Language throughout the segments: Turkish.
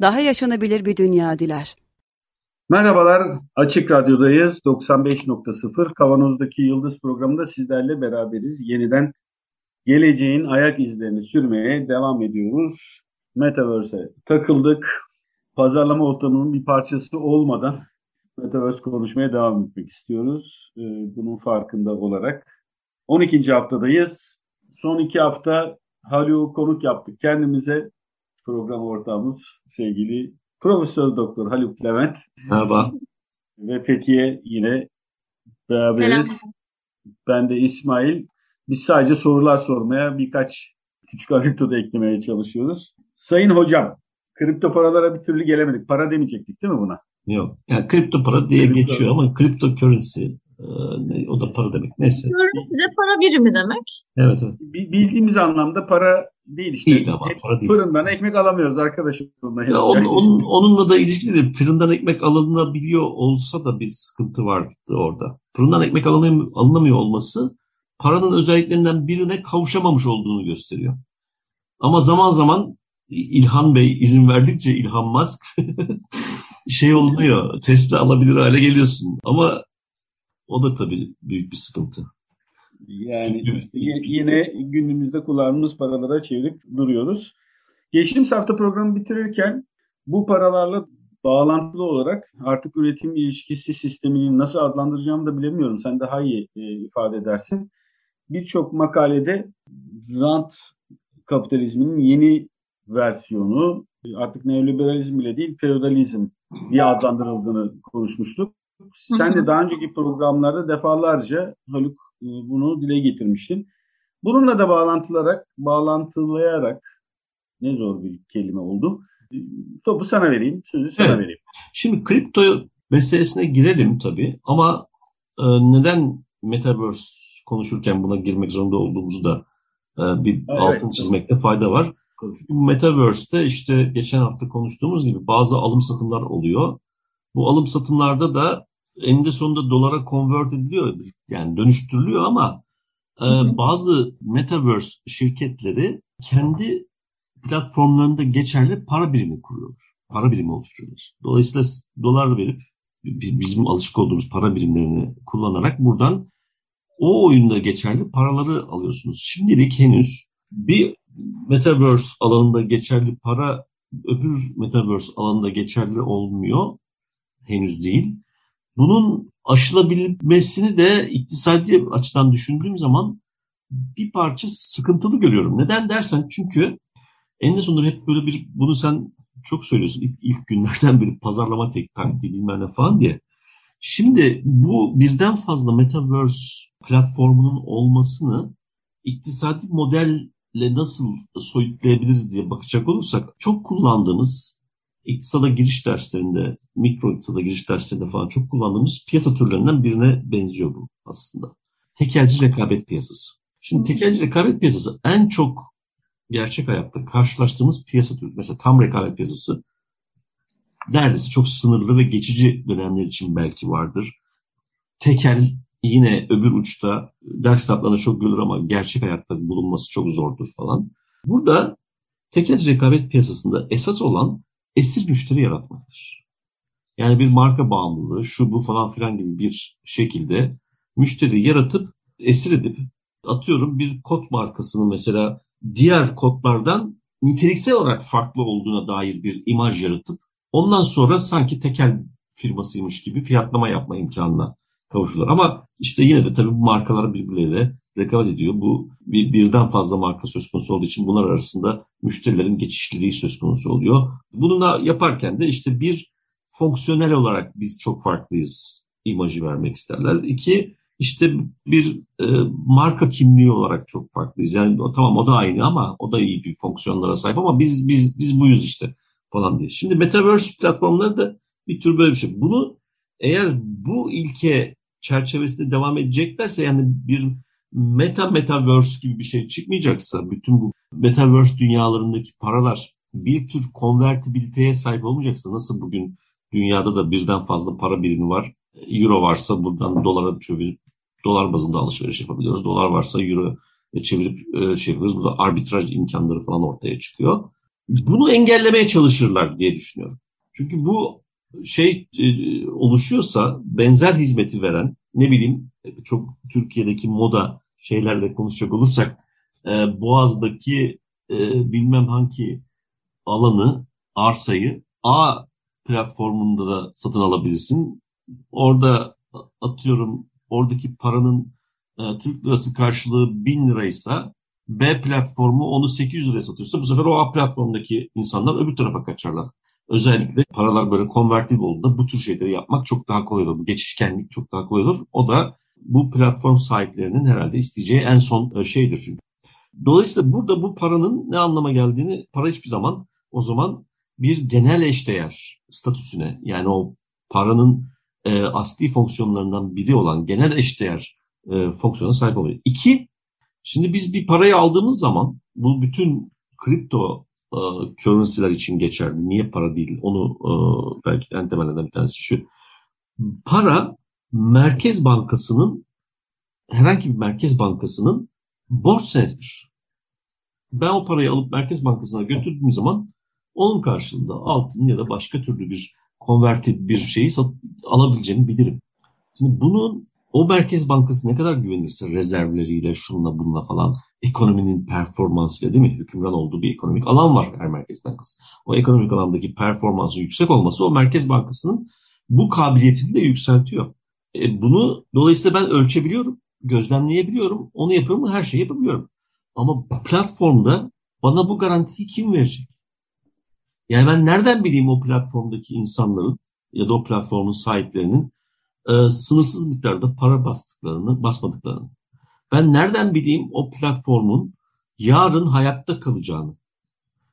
daha yaşanabilir bir dünya diler. Merhabalar, Açık Radyo'dayız. 95.0 Kavanoz'daki Yıldız programında sizlerle beraberiz. Yeniden geleceğin ayak izlerini sürmeye devam ediyoruz. Metaverse'e takıldık. Pazarlama ortamının bir parçası olmadan Metaverse konuşmaya devam etmek istiyoruz. Ee, bunun farkında olarak. 12. haftadayız. Son iki hafta Haluk'u konuk yaptık. Kendimize program ortağımız sevgili Profesör Doktor Haluk Levent. Merhaba. Ve Fethiye yine beraberiz. Selam. Ben de İsmail. Biz sadece sorular sormaya birkaç küçük anekdot eklemeye çalışıyoruz. Sayın hocam, kripto paralara bir türlü gelemedik. Para demeyecektik değil mi buna? Yok. Yani kripto para diye kripto. geçiyor ama kripto currency e, o da para demek. Neyse. Currency de para birimi demek. Evet, evet. Bildiğimiz anlamda para değil işte. Değil ama para değil. Fırından ekmek alamıyoruz arkadaşım. Ya onun, onun, onunla da ilişkili değil. Fırından ekmek alınabiliyor olsa da bir sıkıntı vardı orada. Fırından ekmek alınamıyor olması paranın özelliklerinden birine kavuşamamış olduğunu gösteriyor. Ama zaman zaman İlhan Bey izin verdikçe İlhan Musk şey oluyor. Tesla alabilir hale geliyorsun. Ama o da tabii büyük bir sıkıntı. Yani yine günümüzde kullandığımız paralara çevirip duruyoruz. Geçtiğimiz hafta programı bitirirken bu paralarla bağlantılı olarak artık üretim ilişkisi sistemini nasıl adlandıracağımı da bilemiyorum. Sen daha iyi e, ifade edersin. Birçok makalede rant kapitalizminin yeni versiyonu artık neoliberalizm bile değil feodalizm diye adlandırıldığını konuşmuştuk. Sen de daha önceki programlarda defalarca Haluk bunu dile getirmiştin. Bununla da bağlantılarak, bağlantılayarak ne zor bir kelime oldu. E, topu sana vereyim, sözü sana evet. vereyim. Şimdi kripto meselesine girelim tabii ama e, neden Metaverse konuşurken buna girmek zorunda olduğumuzu da e, bir evet, altın çizmekte fayda var. Metaverse'te işte geçen hafta konuştuğumuz gibi bazı alım satımlar oluyor. Bu alım satımlarda da eninde sonunda dolara convert ediliyor. Yani dönüştürülüyor ama e, bazı Metaverse şirketleri kendi platformlarında geçerli para birimi kuruyorlar. Para birimi oluşturuyorlar. Dolayısıyla dolar verip bizim alışık olduğumuz para birimlerini kullanarak buradan o oyunda geçerli paraları alıyorsunuz. Şimdilik henüz bir Metaverse alanında geçerli para öbür Metaverse alanında geçerli olmuyor. Henüz değil. Bunun aşılabilmesini de iktisadi açıdan düşündüğüm zaman bir parça sıkıntılı görüyorum. Neden dersen çünkü en sonunda hep böyle bir bunu sen çok söylüyorsun ilk, ilk günlerden beri pazarlama tek taktiği bilmem ne falan diye. Şimdi bu birden fazla Metaverse platformunun olmasını iktisadi model ile nasıl soyutlayabiliriz diye bakacak olursak çok kullandığımız iktisada giriş derslerinde, mikro iktisada giriş derslerinde falan çok kullandığımız piyasa türlerinden birine benziyor bu aslında. Tekelci rekabet piyasası. Şimdi tekelci rekabet piyasası en çok gerçek hayatta karşılaştığımız piyasa türü. Mesela tam rekabet piyasası neredeyse çok sınırlı ve geçici dönemler için belki vardır. Tekel yine öbür uçta ders kitaplarında çok görülür ama gerçek hayatta bulunması çok zordur falan. Burada tekel rekabet piyasasında esas olan esir müşteri yaratmaktır. Yani bir marka bağımlılığı, şu bu falan filan gibi bir şekilde müşteri yaratıp esir edip atıyorum bir kod markasının mesela diğer kodlardan niteliksel olarak farklı olduğuna dair bir imaj yaratıp ondan sonra sanki tekel firmasıymış gibi fiyatlama yapma imkanına kavuşurlar. Ama işte yine de tabii bu markalar birbirleriyle rekabet ediyor. Bu bir, birden fazla marka söz konusu olduğu için bunlar arasında müşterilerin geçişliliği söz konusu oluyor. Bunu da yaparken de işte bir fonksiyonel olarak biz çok farklıyız imajı vermek isterler. İki işte bir e, marka kimliği olarak çok farklıyız. Yani o, tamam o da aynı ama o da iyi bir fonksiyonlara sahip ama biz biz biz buyuz işte. falan diye. Şimdi Metaverse platformları da bir tür böyle bir şey. Bunu eğer bu ilke çerçevesinde devam edeceklerse yani bir meta metaverse gibi bir şey çıkmayacaksa bütün bu metaverse dünyalarındaki paralar bir tür konvertibiliteye sahip olmayacaksa nasıl bugün dünyada da birden fazla para birimi var. Euro varsa buradan dolara çevirip dolar bazında alışveriş yapabiliyoruz. Dolar varsa euro çevirip e, şey yapıyoruz. Burada arbitraj imkanları falan ortaya çıkıyor. Bunu engellemeye çalışırlar diye düşünüyorum. Çünkü bu şey e, oluşuyorsa benzer hizmeti veren ne bileyim çok Türkiye'deki moda şeylerle konuşacak olursak e, Boğaz'daki e, bilmem hangi alanı arsayı A platformunda da satın alabilirsin. Orada atıyorum oradaki paranın e, Türk lirası karşılığı 1000 liraysa B platformu onu 800 liraya satıyorsa bu sefer o A platformdaki insanlar öbür tarafa kaçarlar. Özellikle paralar böyle konvertible olduğunda bu tür şeyleri yapmak çok daha kolay olur. Bu geçişkenlik çok daha kolay olur. O da bu platform sahiplerinin herhalde isteyeceği en son e, şeydir çünkü. Dolayısıyla burada bu paranın ne anlama geldiğini para hiçbir zaman o zaman bir genel eşdeğer statüsüne yani o paranın e, asli fonksiyonlarından biri olan genel eşdeğer e, fonksiyona sahip oluyor. İki, şimdi biz bir parayı aldığımız zaman bu bütün kripto currency'ler için geçerli. Niye para değil? Onu e, belki en temelinden bir tanesi şu. Para Merkez Bankası'nın herhangi bir Merkez Bankası'nın borç senedidir. Ben o parayı alıp Merkez Bankası'na götürdüğüm zaman onun karşılığında altın ya da başka türlü bir konverti bir şeyi alabileceğimi bilirim. Şimdi bunun o Merkez Bankası ne kadar güvenirse rezervleriyle, şunla bununla falan ekonominin performansıyla değil mi? Hükümran olduğu bir ekonomik alan var her Merkez Bankası. O ekonomik alandaki performansı yüksek olması o Merkez Bankası'nın bu kabiliyetini de yükseltiyor. E, bunu dolayısıyla ben ölçebiliyorum, gözlemleyebiliyorum, onu yapıyorum, her şeyi yapabiliyorum. Ama platformda bana bu garantiyi kim verecek? Yani ben nereden bileyim o platformdaki insanların ya da o platformun sahiplerinin e, sınırsız miktarda para bastıklarını, basmadıklarını. Ben nereden bileyim o platformun yarın hayatta kalacağını.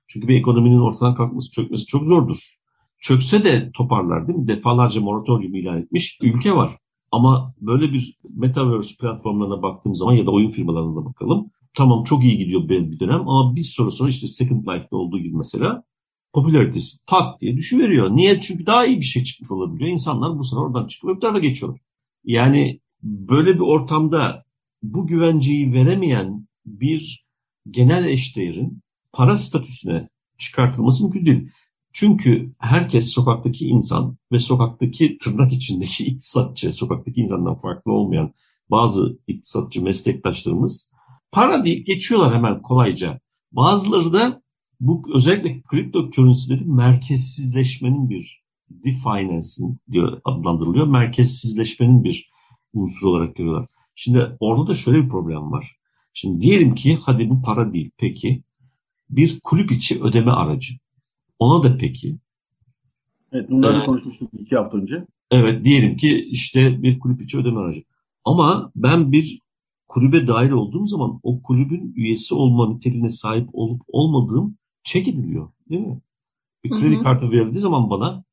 Çünkü bir ekonominin ortadan kalkması, çökmesi çok zordur. Çökse de toparlar değil mi? Defalarca moratorium ilan etmiş ülke var. Ama böyle bir metaverse platformlarına baktığım zaman ya da oyun firmalarına da bakalım. Tamam çok iyi gidiyor bir dönem ama bir süre sonra işte Second Life'da olduğu gibi mesela popülaritesi tak diye düşüveriyor. Niye? Çünkü daha iyi bir şey çıkmış olabiliyor. İnsanlar bu sefer oradan çıkıp öbür tarafa geçiyorlar. Yani böyle bir ortamda bu güvenceyi veremeyen bir genel eşdeğerin para statüsüne çıkartılması mümkün değil. Çünkü herkes sokaktaki insan ve sokaktaki tırnak içindeki iktisatçı, sokaktaki insandan farklı olmayan bazı iktisatçı meslektaşlarımız para deyip geçiyorlar hemen kolayca. Bazıları da bu özellikle kripto currency'lerin merkezsizleşmenin bir definance'in diyor adlandırılıyor. Merkezsizleşmenin bir unsur olarak görüyorlar. Şimdi orada da şöyle bir problem var. Şimdi diyelim ki hadi bu para değil peki bir kulüp içi ödeme aracı. Ona da peki. Evet bunları ee, konuşmuştuk iki hafta önce. Evet diyelim ki işte bir kulüp içi ödeme aracı. Ama ben bir kulübe dahil olduğum zaman o kulübün üyesi olma niteliğine sahip olup olmadığım çek ediliyor değil mi? Bir kredi hı hı. kartı verildiği zaman bana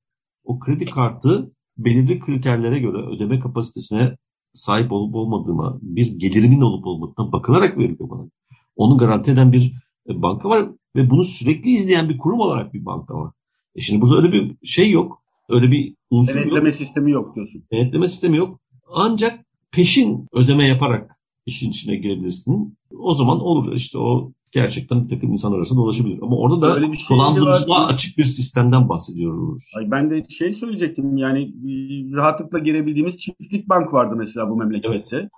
o kredi kartı belirli kriterlere göre ödeme kapasitesine sahip olup olmadığıma, bir gelirimin olup olmadığına bakılarak veriliyor bana. Onu garanti eden bir e, banka var ve bunu sürekli izleyen bir kurum olarak bir banka var. E şimdi burada öyle bir şey yok. Öyle bir unsur Denetleme yok. Denetleme sistemi yok diyorsun. Denetleme sistemi yok. Ancak peşin ödeme yaparak işin içine girebilirsin. O zaman olur işte o gerçekten bir takım insan arasında dolaşabilir. Ama orada da Öyle bir şey dolandırıcılığa açık bir sistemden bahsediyoruz. Ay ben de şey söyleyecektim yani e, rahatlıkla girebildiğimiz çiftlik bank vardı mesela bu memlekette. Evet.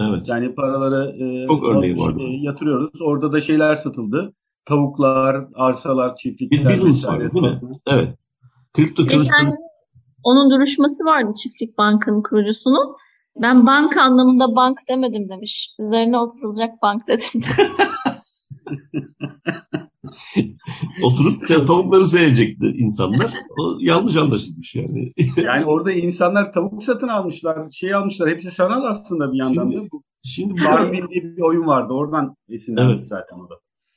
Evet. Yani paraları e, Çok örneği vardı. E, yatırıyoruz. Orada da şeyler satıldı. Tavuklar, arsalar, çiftlikler. Bir business vardı değil mi? Evet. Kripto Geçen onun duruşması vardı çiftlik bankın kurucusunun. Ben bank anlamında bank demedim demiş. Üzerine oturulacak bank dedim. Oturup tavukları seyredecekti insanlar. O yanlış anlaşılmış yani. yani orada insanlar tavuk satın almışlar, şey almışlar. Hepsi sanal aslında bir yandan Şimdi, Şimdi Farmville diye bir oyun vardı. Oradan esinlenmiş evet. zaten o da.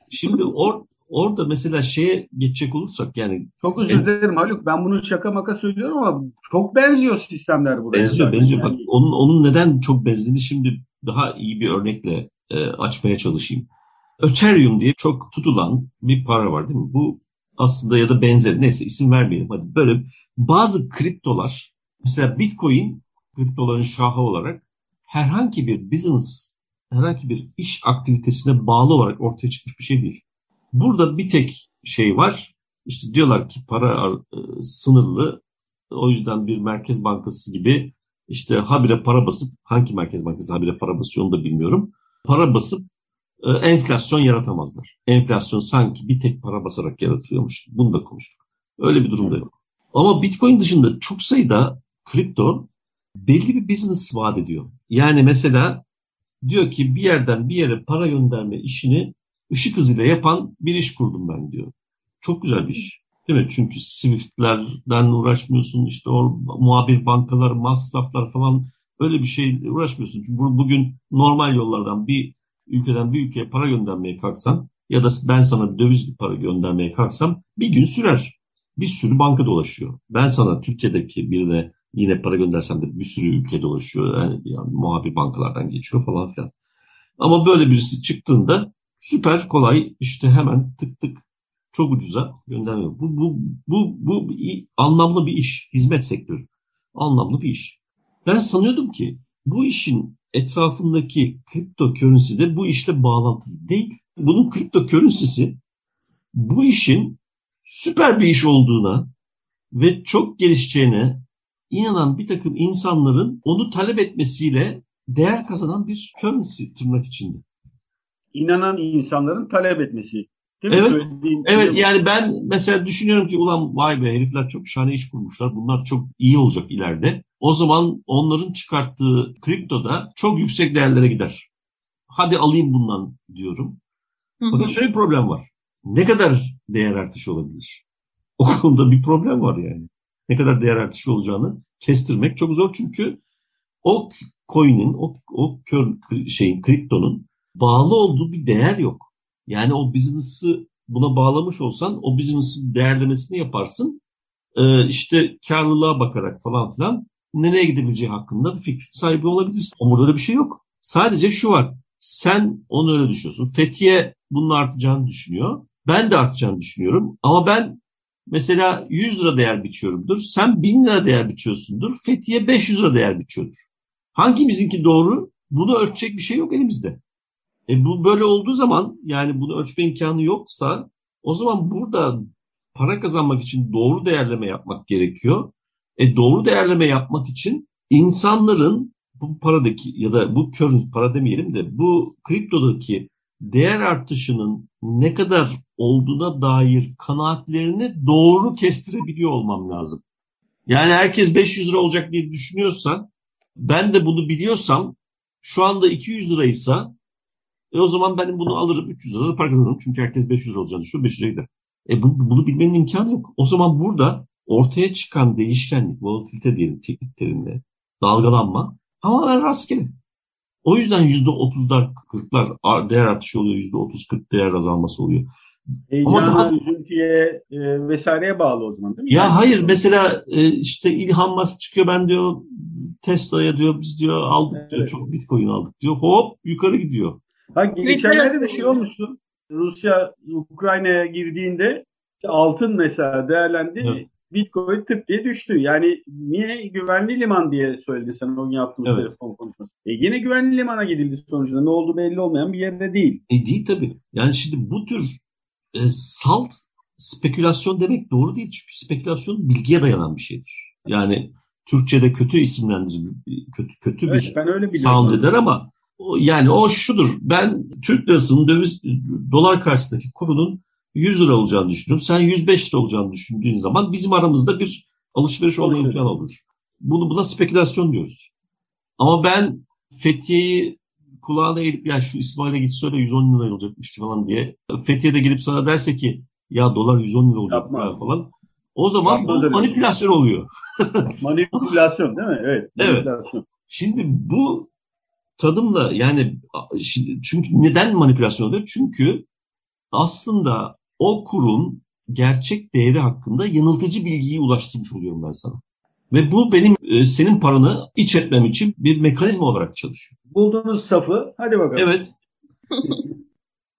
Şimdi or, orada mesela şeye geçecek olursak yani çok özür dilerim Haluk ben bunu şaka maka söylüyorum ama çok benziyor sistemler buraya. Benziyor benziyor. Yani. Bak onun onun neden çok benzediğini şimdi daha iyi bir örnekle e, açmaya çalışayım. Ethereum diye çok tutulan bir para var değil mi? Bu aslında ya da benzer neyse isim vermeyelim hadi böyle bazı kriptolar mesela Bitcoin kriptoların şahı olarak herhangi bir business herhangi bir iş aktivitesine bağlı olarak ortaya çıkmış bir şey değil. Burada bir tek şey var. İşte diyorlar ki para e, sınırlı. O yüzden bir merkez bankası gibi işte habire para basıp hangi merkez bankası habire para basıyor onu da bilmiyorum. Para basıp enflasyon yaratamazlar. Enflasyon sanki bir tek para basarak yaratıyormuş. Bunu da konuştuk. Öyle bir durumda yok. Ama Bitcoin dışında çok sayıda kripto belli bir business vaat ediyor. Yani mesela diyor ki bir yerden bir yere para gönderme işini ışık hızıyla yapan bir iş kurdum ben diyor. Çok güzel bir iş. Değil mi? Çünkü Swift'lerden uğraşmıyorsun. işte o muhabir bankalar, masraflar falan öyle bir şey uğraşmıyorsun. Çünkü bugün normal yollardan bir ülkeden bir ülkeye para göndermeye kalksan ya da ben sana bir döviz para göndermeye kalksam bir gün sürer. Bir sürü banka dolaşıyor. Ben sana Türkiye'deki birine yine para göndersem de bir sürü ülke dolaşıyor. Yani, yani muhabir bankalardan geçiyor falan filan. Ama böyle birisi çıktığında süper kolay işte hemen tık tık çok ucuza göndermiyor. Bu, bu, bu, bu anlamlı bir iş. Hizmet sektörü. Anlamlı bir iş. Ben sanıyordum ki bu işin etrafındaki kripto currency de bu işle bağlantılı değil. Bunun kripto currency'si bu işin süper bir iş olduğuna ve çok gelişeceğine inanan bir takım insanların onu talep etmesiyle değer kazanan bir currency tırnak içinde inanan insanların talep etmesi. Değil evet. Mi? evet yani ben mesela düşünüyorum ki ulan vay be herifler çok şahane iş kurmuşlar. Bunlar çok iyi olacak ileride. O zaman onların çıkarttığı kripto da çok yüksek değerlere gider. Hadi alayım bundan diyorum. Fakat şöyle bir problem var. Ne kadar değer artışı olabilir? O konuda bir problem var yani. Ne kadar değer artışı olacağını kestirmek çok zor çünkü o coin'in, o, o kör şeyin, kriptonun bağlı olduğu bir değer yok. Yani o business'ı buna bağlamış olsan o business'ın değerlemesini yaparsın. Ee, işte karlılığa bakarak falan filan nereye gidebileceği hakkında bir fikir sahibi olabilirsin. Ama burada bir şey yok. Sadece şu var. Sen onu öyle düşünüyorsun. Fethiye bunun artacağını düşünüyor. Ben de artacağını düşünüyorum. Ama ben mesela 100 lira değer biçiyorumdur. Sen 1000 lira değer biçiyorsundur. Fethiye 500 lira değer biçiyordur. Hangimizinki doğru? Bunu ölçecek bir şey yok elimizde. E bu böyle olduğu zaman yani bunu ölçme imkanı yoksa o zaman burada para kazanmak için doğru değerleme yapmak gerekiyor. E doğru değerleme yapmak için insanların bu paradaki ya da bu currency para demeyelim de bu kriptodaki değer artışının ne kadar olduğuna dair kanaatlerini doğru kestirebiliyor olmam lazım. Yani herkes 500 lira olacak diye düşünüyorsa ben de bunu biliyorsam şu anda 200 liraysa e o zaman ben bunu alırım 300 lira da para kazanırım. Çünkü herkes 500 olacağını düşünüyor 500 liraya gider. E bu, bunu bilmenin imkanı yok. O zaman burada ortaya çıkan değişkenlik, volatilite diyelim teknik terimle, dalgalanma tamamen rastgele. O yüzden yüzde otuzlar, kırklar değer artışı oluyor, yüzde otuz, kırk değer azalması oluyor. Heyecana, üzüntüye e, vesaireye bağlı o zaman değil mi? Ya yani, hayır mesela e, işte İlhan Musk çıkıyor ben diyor Tesla'ya diyor biz diyor aldık evet. diyor çok bitcoin aldık diyor hop yukarı gidiyor. Ha, geçenlerde de şey olmuştu. Rusya Ukrayna'ya girdiğinde altın mesela değerlendi. Evet. Bitcoin tık diye düştü. Yani niye güvenli liman diye söyledi sen o gün yaptığımız evet. telefon konuşması. E yine güvenli limana gidildi sonucunda. Ne oldu belli olmayan bir yerde değil. E değil tabii. Yani şimdi bu tür e, salt spekülasyon demek doğru değil. Çünkü spekülasyon bilgiye dayanan bir şeydir. Yani Türkçe'de kötü isimlendirilir, kötü, kötü evet, bir ben öyle sound eder ama yani o şudur. Ben Türk lirasının döviz dolar karşısındaki kurunun 100 lira olacağını düşünüyorum. Sen 105 lira olacağını düşündüğün zaman bizim aramızda bir alışveriş olma imkanı olur. Bunu buna spekülasyon diyoruz. Ama ben Fethiye'yi kulağına eğilip ya şu İsmail'e git söyle 110 lira olacakmış falan diye. Fethiye'de gidip sana derse ki ya dolar 110 lira olacak falan. O zaman bu manipülasyon oluyor. manipülasyon değil mi? Evet. Evet. Şimdi bu tanımla yani çünkü neden manipülasyon oluyor? Çünkü aslında o kurun gerçek değeri hakkında yanıltıcı bilgiyi ulaştırmış oluyorum ben sana. Ve bu benim e, senin paranı iç etmem için bir mekanizma olarak çalışıyor. Bulduğunuz safı hadi bakalım. Evet.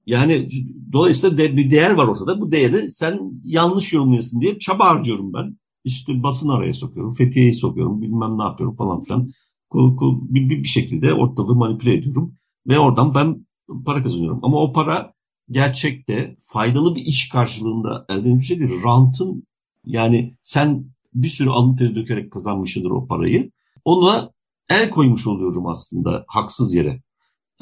yani dolayısıyla de, bir değer var ortada. Bu değeri sen yanlış yorumluyorsun diye çaba harcıyorum ben. İşte basın araya sokuyorum, Fethiye'yi sokuyorum, bilmem ne yapıyorum falan filan. Bir, bir, bir şekilde ortalığı manipüle ediyorum. Ve oradan ben para kazanıyorum. Ama o para gerçekte faydalı bir iş karşılığında elde bir şey değil. Rantın yani sen bir sürü alın teri dökerek kazanmışsındır o parayı. Ona el koymuş oluyorum aslında haksız yere.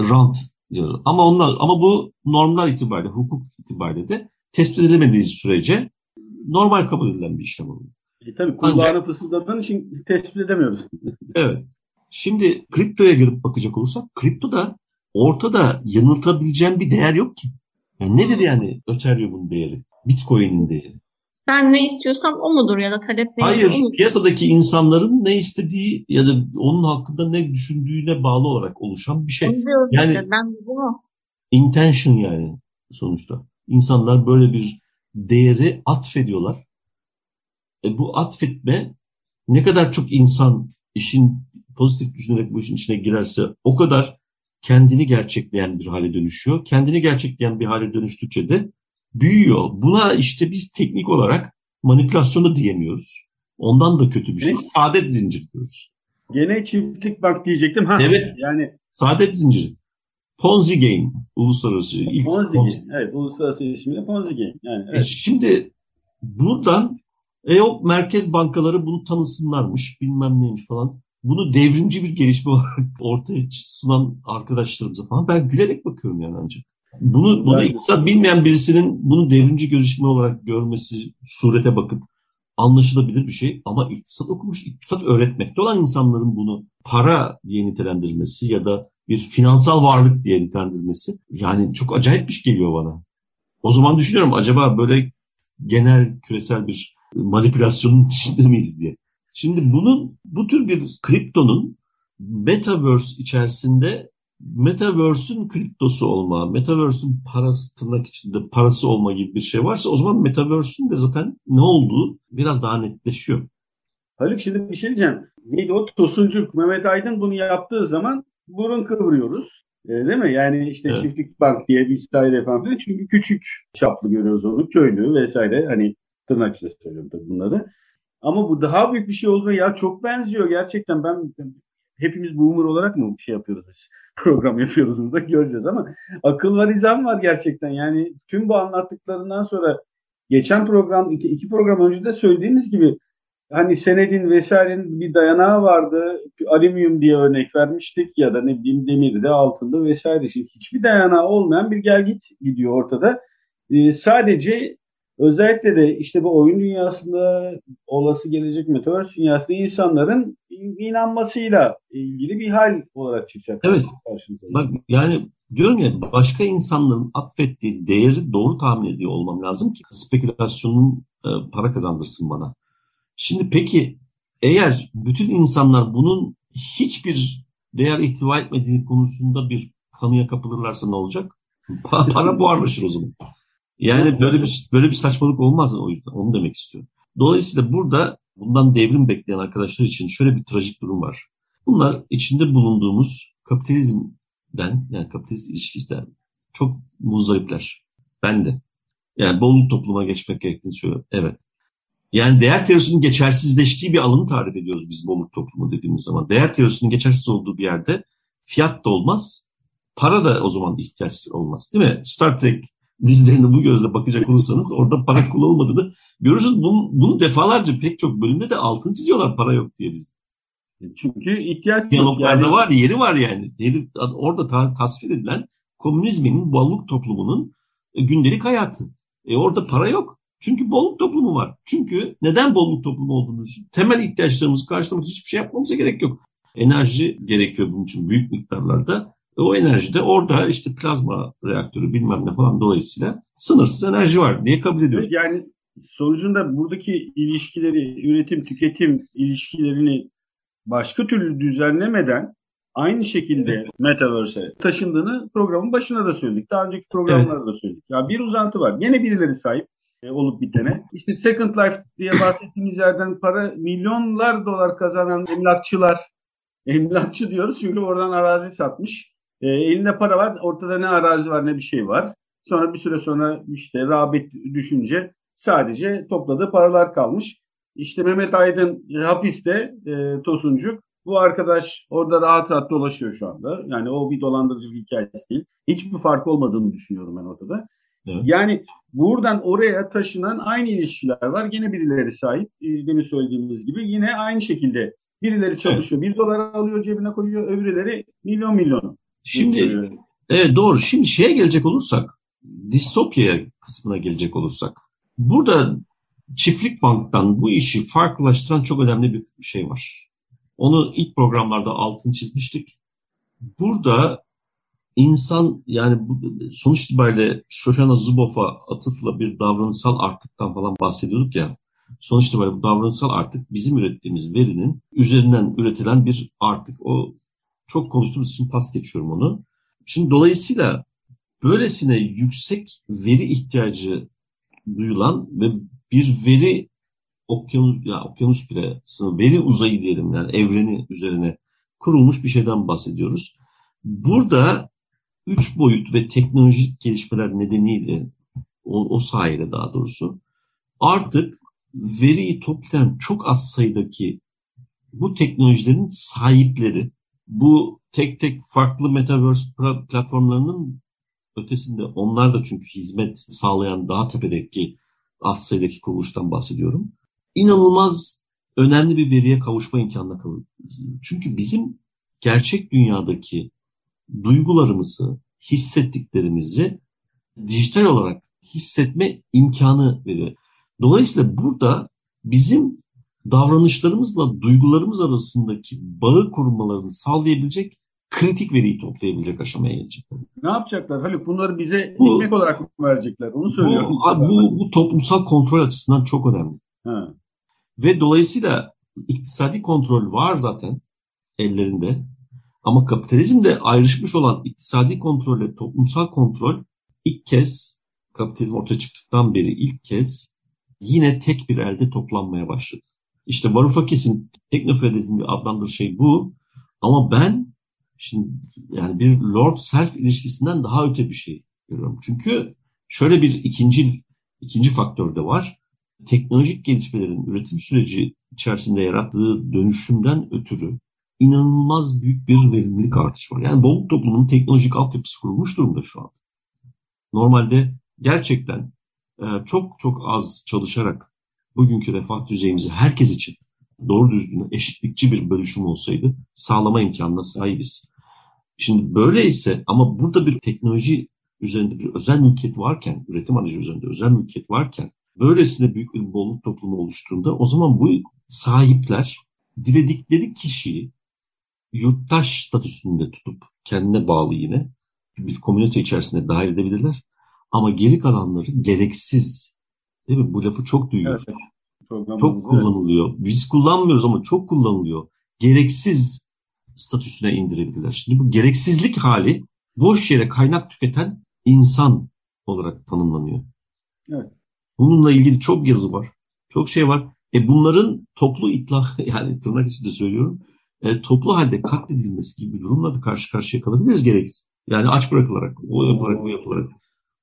Rant diyoruz. Ama onlar ama bu normlar itibariyle, hukuk itibariyle de tespit edemediği sürece normal kabul edilen bir işlem oluyor. E, tabii kulağına Ancak, fısıldadığın için tespit edemiyoruz. evet. Şimdi kriptoya girip bakacak olursak kripto da ortada yanıltabileceğim bir değer yok ki. Yani nedir yani Ethereum'un değeri? Bitcoin'in değeri? Ben ne istiyorsam o mudur ya da talep ne Hayır, piyasadaki insanların ne istediği ya da onun hakkında ne düşündüğüne bağlı olarak oluşan bir şey. Yani işte, ben bunu. intention yani sonuçta. İnsanlar böyle bir değeri atfediyorlar. E bu atfetme ne kadar çok insan işin pozitif düşünerek bu işin içine girerse o kadar kendini gerçekleyen bir hale dönüşüyor. Kendini gerçekleyen bir hale dönüştükçe de büyüyor. Buna işte biz teknik olarak manipülasyonu diyemiyoruz. Ondan da kötü bir şey. Evet. Saadet zinciri diyoruz. Gene çiftlik bak diyecektim. Ha, evet. Yani saadet zinciri. Ponzi game uluslararası ilk Ponzi game. Evet, uluslararası ismiyle Ponzi game. Yani e, evet. E şimdi buradan e o merkez bankaları bunu tanısınlarmış, bilmem neymiş falan. Bunu devrimci bir gelişme olarak ortaya sunan arkadaşlarımıza falan ben gülerek bakıyorum yani ancak. Bunu, bunu iktisat bilmeyen birisinin bunu devrimci gelişme olarak görmesi surete bakıp anlaşılabilir bir şey. Ama iktisat okumuş, iktisat öğretmekte olan insanların bunu para diye nitelendirmesi ya da bir finansal varlık diye nitelendirmesi yani çok acayipmiş geliyor bana. O zaman düşünüyorum acaba böyle genel küresel bir manipülasyonun içinde miyiz diye. Şimdi bunun bu tür bir kriptonun metaverse içerisinde Metaverse'ün kriptosu olma, Metaverse'ün parası tırnak içinde parası olma gibi bir şey varsa o zaman Metaverse'ün de zaten ne olduğu biraz daha netleşiyor. Haluk şimdi bir şey diyeceğim. Neydi o Tosuncuk, Mehmet Aydın bunu yaptığı zaman burun kıvırıyoruz. E, değil mi? Yani işte evet. çiftlik bank diye bir vesaire falan. Çünkü küçük çaplı görüyoruz onu. Köylü vesaire. Hani tırnak içinde söylüyorum tabii bunları. Ama bu daha büyük bir şey olduğuna ya çok benziyor gerçekten. Ben hepimiz boomer olarak mı bir şey yapıyoruz biz? Program yapıyoruz burada göreceğiz ama akıl var izan var gerçekten. Yani tüm bu anlattıklarından sonra geçen program iki, iki program önce de söylediğimiz gibi hani senedin vesairenin bir dayanağı vardı. Alüminyum diye örnek vermiştik ya da ne bileyim demiri de altında vesaire. Şimdi hiçbir dayanağı olmayan bir gel git gidiyor ortada. Ee, sadece Özellikle de işte bu oyun dünyasında olası gelecek metaverse dünyasında insanların inanmasıyla ilgili bir hal olarak çıkacak. Evet. Karşımıza. Bak yani diyorum ya başka insanların atfettiği değeri doğru tahmin ediyor olmam lazım ki spekülasyonun e, para kazandırsın bana. Şimdi peki eğer bütün insanlar bunun hiçbir değer ihtiva etmediği konusunda bir kanıya kapılırlarsa ne olacak? para buharlaşır o zaman. Yani böyle bir böyle bir saçmalık olmaz o yüzden. Onu demek istiyorum. Dolayısıyla burada bundan devrim bekleyen arkadaşlar için şöyle bir trajik durum var. Bunlar içinde bulunduğumuz kapitalizmden yani kapitalist ilişkisinden çok muzdaripler. Ben de. Yani bolluk topluma geçmek gerektiğini söylüyorum. Evet. Yani değer teorisinin geçersizleştiği bir alanı tarif ediyoruz biz bolluk toplumu dediğimiz zaman. Değer teorisinin geçersiz olduğu bir yerde fiyat da olmaz, para da o zaman ihtiyaç olmaz. Değil mi? Star Trek dizilerine bu gözle bakacak olursanız orada para kullanılmadığını görürsünüz. Bunu, bunu defalarca pek çok bölümde de altın çiziyorlar para yok diye biz. Çünkü ihtiyaç Diyaloglarda yani. var, yeri var yani. Orada ta, tasvir edilen komünizmin, bolluk toplumunun e, gündelik hayatı. E orada para yok. Çünkü bolluk toplumu var. Çünkü neden bolluk toplumu olduğunu düşün. Temel ihtiyaçlarımızı karşılamak için hiçbir şey yapmamıza gerek yok. Enerji gerekiyor bunun için büyük miktarlarda. O enerji de orada işte plazma reaktörü bilmem ne falan dolayısıyla sınırsız enerji var diye kabul ediyoruz. Yani sonucunda buradaki ilişkileri, üretim, tüketim ilişkilerini başka türlü düzenlemeden aynı şekilde Metaverse'e taşındığını programın başına da söyledik. Daha önceki programlarda evet. da söyledik. Ya bir uzantı var. Yine birileri sahip e, olup bitene. İşte Second Life diye bahsettiğimiz yerden para milyonlar dolar kazanan emlakçılar, emlakçı diyoruz çünkü oradan arazi satmış. E, elinde para var, ortada ne arazi var ne bir şey var. Sonra bir süre sonra işte rağbet düşünce sadece topladığı paralar kalmış. İşte Mehmet Aydın hapiste e, Tosuncuk. Bu arkadaş orada rahat rahat dolaşıyor şu anda. Yani o bir dolandırıcı hikayesi değil. Hiçbir fark olmadığını düşünüyorum ben ortada. Evet. Yani buradan oraya taşınan aynı ilişkiler var. Yine birileri sahip. E, demin söylediğimiz gibi yine aynı şekilde birileri çalışıyor. Evet. Bir dolar alıyor cebine koyuyor. Öbürleri milyon milyon. Şimdi evet doğru. Şimdi şeye gelecek olursak distopya kısmına gelecek olursak burada çiftlik banktan bu işi farklılaştıran çok önemli bir şey var. Onu ilk programlarda altını çizmiştik. Burada insan yani sonuç itibariyle Shoshana Zuboff'a atıfla bir davranışsal artıktan falan bahsediyorduk ya. Sonuç itibariyle bu davranışsal artık bizim ürettiğimiz verinin üzerinden üretilen bir artık. O çok konuştuğumuz için pas geçiyorum onu. Şimdi dolayısıyla böylesine yüksek veri ihtiyacı duyulan ve bir veri okyanus, ya okyanus bile veri uzayı diyelim yani evreni üzerine kurulmuş bir şeyden bahsediyoruz. Burada üç boyut ve teknolojik gelişmeler nedeniyle o, o sayede daha doğrusu artık veriyi toplayan çok az sayıdaki bu teknolojilerin sahipleri bu tek tek farklı metaverse platformlarının ötesinde onlar da çünkü hizmet sağlayan daha tepedeki az sayıdaki kuruluştan bahsediyorum. İnanılmaz önemli bir veriye kavuşma imkanına kalır. Çünkü bizim gerçek dünyadaki duygularımızı, hissettiklerimizi dijital olarak hissetme imkanı veriyor. Dolayısıyla burada bizim davranışlarımızla duygularımız arasındaki bağı kurmalarını sağlayabilecek kritik veriyi toplayabilecek aşamaya gelecekler. Ne yapacaklar Haluk? Bunları bize bu, ekmek olarak mı verecekler? Onu söylüyorum. Bu, bu, bu toplumsal kontrol açısından çok önemli. Ha. Ve dolayısıyla iktisadi kontrol var zaten ellerinde. Ama kapitalizmde ayrışmış olan iktisadi kontrolle toplumsal kontrol ilk kez kapitalizm ortaya çıktıktan beri ilk kez yine tek bir elde toplanmaya başladı. İşte Varoufakis'in teknofeodalizm adlandığı şey bu. Ama ben şimdi yani bir Lord Self ilişkisinden daha öte bir şey görüyorum. Çünkü şöyle bir ikinci ikinci faktör de var. Teknolojik gelişmelerin üretim süreci içerisinde yarattığı dönüşümden ötürü inanılmaz büyük bir verimlilik artışı var. Yani bolluk toplumunun teknolojik altyapısı kurulmuş durumda şu an. Normalde gerçekten e, çok çok az çalışarak bugünkü refah düzeyimizi herkes için doğru düzgün eşitlikçi bir bölüşüm olsaydı sağlama imkanına sahibiz. Şimdi böyleyse ama burada bir teknoloji üzerinde bir özel mülkiyet varken, üretim aracı üzerinde özel mülkiyet varken böylesine büyük bir bolluk toplumu oluştuğunda o zaman bu sahipler diledikleri kişiyi yurttaş statüsünde tutup kendine bağlı yine bir komünite içerisinde dahil edebilirler. Ama geri kalanları gereksiz. Değil mi? Bu lafı çok duyuyoruz. Evet. Çok kullanılıyor. Biz kullanmıyoruz ama çok kullanılıyor. Gereksiz statüsüne indirebilirler. Şimdi bu gereksizlik hali boş yere kaynak tüketen insan olarak tanımlanıyor. Evet. Bununla ilgili çok yazı var. Çok şey var. E bunların toplu itlah yani tırnak içinde söylüyorum e, toplu halde katledilmesi gibi durumla karşı karşıya kalabiliriz gerekir. Yani aç bırakılarak, o yaparak, bu yapılarak.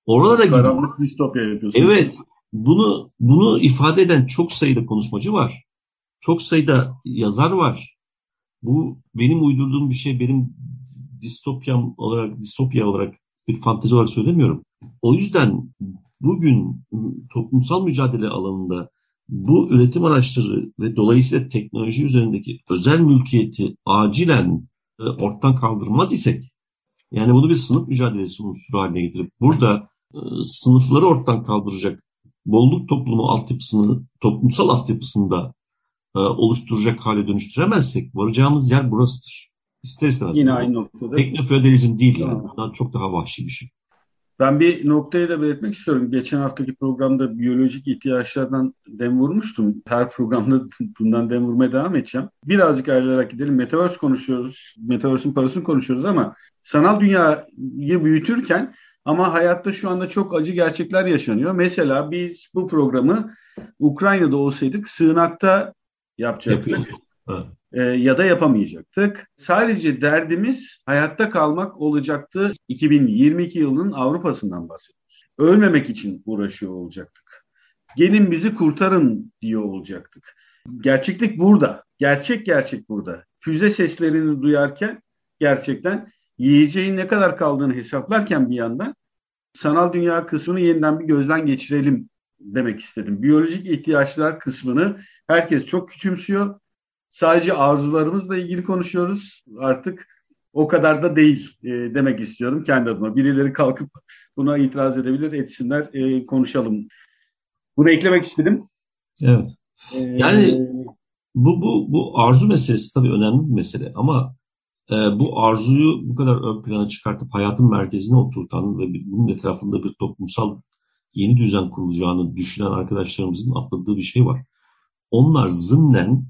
Orada da Karanlık distopya yapıyorsun. Evet. Bunu bunu ifade eden çok sayıda konuşmacı var. Çok sayıda yazar var. Bu benim uydurduğum bir şey, benim distopyam olarak, distopya olarak bir fantezi olarak söylemiyorum. O yüzden bugün toplumsal mücadele alanında bu üretim araçları ve dolayısıyla teknoloji üzerindeki özel mülkiyeti acilen e, ortadan kaldırmaz isek, yani bunu bir sınıf mücadelesi unsuru haline getirip burada e, sınıfları ortadan kaldıracak bolluk toplumu altyapısını, toplumsal altyapısında e, oluşturacak hale dönüştüremezsek varacağımız yer burasıdır. İster istemez. Yine aynı noktada. Teknofeodalizm değil yani. Bundan çok daha vahşi bir şey. Ben bir noktayı da belirtmek istiyorum. Geçen haftaki programda biyolojik ihtiyaçlardan dem vurmuştum. Her programda bundan dem vurmaya devam edeceğim. Birazcık ayrılarak gidelim. Metaverse konuşuyoruz. Metaverse'in parasını konuşuyoruz ama sanal dünyayı büyütürken ama hayatta şu anda çok acı gerçekler yaşanıyor. Mesela biz bu programı Ukrayna'da olsaydık sığınakta yapacaktık. E, ya da yapamayacaktık. Sadece derdimiz hayatta kalmak olacaktı. 2022 yılının Avrupa'sından bahsediyoruz. Ölmemek için uğraşıyor olacaktık. Gelin bizi kurtarın diyor olacaktık. Gerçeklik burada. Gerçek gerçek burada. Füze seslerini duyarken gerçekten yiyeceğin ne kadar kaldığını hesaplarken bir yandan sanal dünya kısmını yeniden bir gözden geçirelim demek istedim. Biyolojik ihtiyaçlar kısmını herkes çok küçümsüyor. Sadece arzularımızla ilgili konuşuyoruz. Artık o kadar da değil e, demek istiyorum kendi adıma. Birileri kalkıp buna itiraz edebilir, etsinler, e, konuşalım. Bunu eklemek istedim. Evet. Ee, yani bu bu bu arzu meselesi tabii önemli bir mesele ama e, bu arzuyu bu kadar ön plana çıkartıp hayatın merkezine oturtan ve bunun etrafında bir toplumsal yeni düzen kurulacağını düşünen arkadaşlarımızın atladığı bir şey var. Onlar zımnen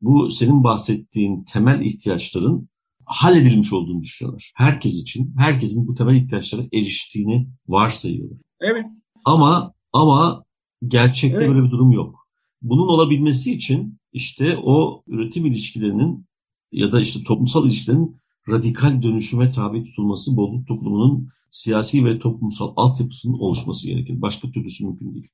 bu senin bahsettiğin temel ihtiyaçların halledilmiş olduğunu düşünüyorlar. Herkes için, herkesin bu temel ihtiyaçlara eriştiğini varsayıyorlar. Evet. Ama ama gerçekte evet. böyle bir durum yok. Bunun olabilmesi için işte o üretim ilişkilerinin ya da işte toplumsal ilişkilerin radikal dönüşüme tabi tutulması, bolluk toplumunun siyasi ve toplumsal altyapısının oluşması gerekir. Başka türlüsü mümkün değil.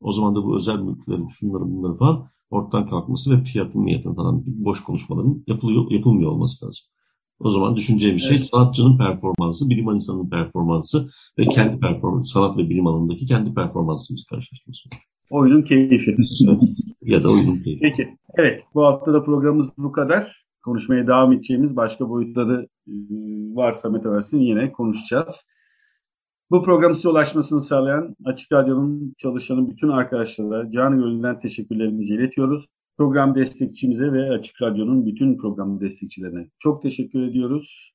O zaman da bu özel mülklerin, şunların bunları falan ortadan kalkması ve fiyatın miyatın falan boş konuşmaların yapılıyor, yapılmıyor olması lazım. O zaman düşüneceğimiz şey evet. sanatçının performansı, bilim insanının performansı ve kendi performansı, sanat ve bilim alanındaki kendi performansımız karşılaşması. Oyunun keyfi. ya da oyunun keyfi. Peki. Evet. Bu hafta da programımız bu kadar. Konuşmaya devam edeceğimiz başka boyutları varsa Metaverse'in yine konuşacağız. Bu programın size ulaşmasını sağlayan Açık Radyo'nun çalışanı bütün arkadaşlara canı gönülden teşekkürlerimizi iletiyoruz. Program destekçimize ve Açık Radyo'nun bütün program destekçilerine çok teşekkür ediyoruz.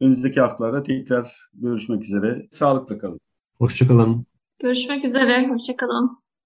Önümüzdeki haftalarda tekrar görüşmek üzere. Sağlıkla kalın. Hoşçakalın. Görüşmek üzere. Hoşçakalın.